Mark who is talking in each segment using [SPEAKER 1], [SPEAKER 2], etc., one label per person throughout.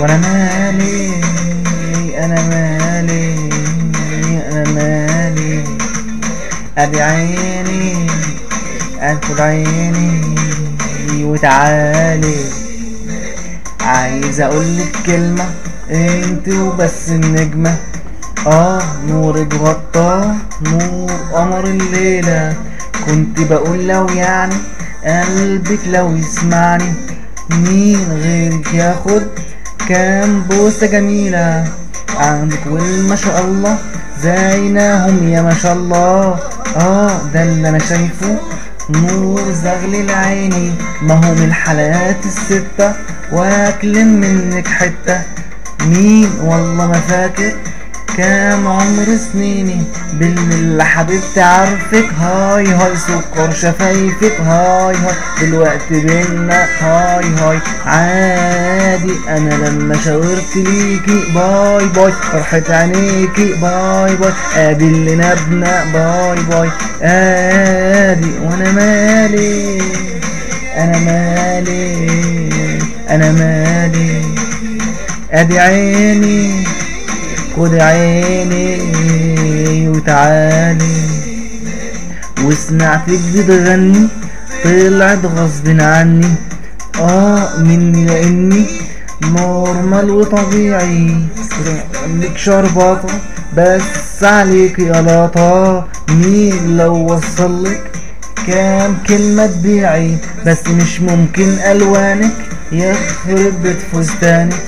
[SPEAKER 1] وأنا مالي أنا مالي أنا مالي. ادي عيني ادخل عيني وتعالي. عايز اقولك كلمة انت وبس النجمة. آه نورك غطاه نور قمر الليلة. كنت بقول لو يعني قلبك لو يسمعني مين غيرك ياخد كام بوسة جميلة. عندك والما شاء الله. زيناهم يا ما شاء الله. آه ده اللي أنا شايفه. نور زغل عيني ما هو من الحلقات الستة. واكلم منك حتة. مين؟ والله ما فاكر. كام عمر سنيني بالملة حبيبتي عارفك. hi hi سكر شفايفك. hi hi دلوقتي بينا. hi hi عادي. أنا لما شاورت ليكي bye bye. فرحة عينيكي bye bye. اللي نابنا bye bye. آدي. وأنا مالي. أنا مالي. أنا مالي. أدي عيني. خد عيني وتعالي وسمعتك بتغني طلعت غصب عني. آه مني لأني نورمال وطبيعي. لك شربطة بس عليك يا لطا. مين لو وصلك كام كلمة تبيعي؟ بس مش ممكن ألوانك يخرب بيت فستانك.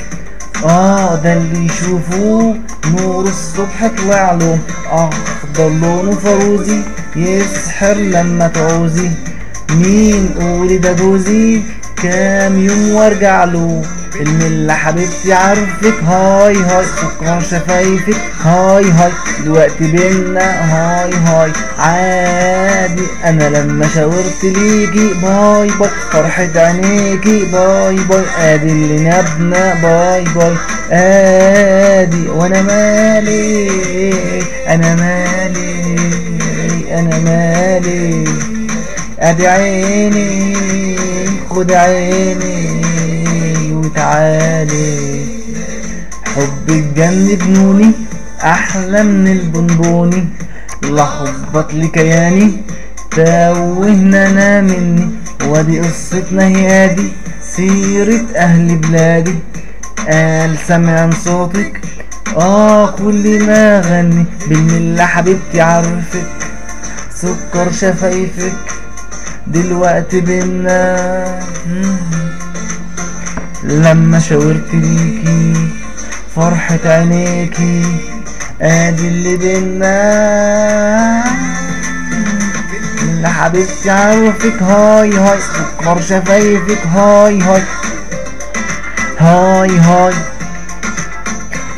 [SPEAKER 1] آه ده اللي يشوفوه نور الصبح طلع له اخضر لونه فروزي يسحر لما تعوزي. مين قولي ده جوزي؟ كام يوم وارجع له. الملة حبيبتي عارفك. هاي هاي سكر شفايفك. هاي هاي دلوقتي بينا. هاي هاي عادي أنا لما شاورت ليكي bye bye. فرحة عينيكي bye bye. آدي اللي نابنا bye bye. آدي وأنا مالي أنا مالي أنا مالي. آدي عيني خد عيني وتعالي. حبك جنبنوني أحلى من البونبوني لخبط لي كياني توهنا أنا مني وادي قصتنا هي دي سيرة أهل بلادي. قال سمع صوتك آه كل ما غني. بالملة حبيبتي عارفك سكر شفايفك دلوقتي بينا. لما شاورت ليكي فرحة عينيكي ادي اللي بينا اللي حبيبتي عارفك hi hi. سكر شفايفك hi hi. hi hi.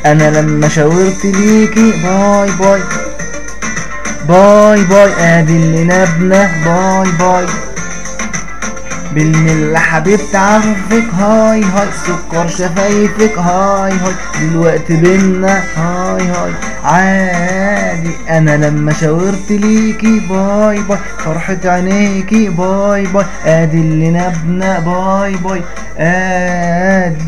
[SPEAKER 1] أنا لما شاورت ليكي bye bye. bye bye. ادي اللي نابنا bye. bye بالملة حبيبتي عارفك hi hi. سكر شفايفك hi hi. دلوقتي بينا hi hi. عادي أنا لما شاورت ليكي bye bye. فرحة عينيكي bye bye. أدي اللي نابنا bye bye. آدي.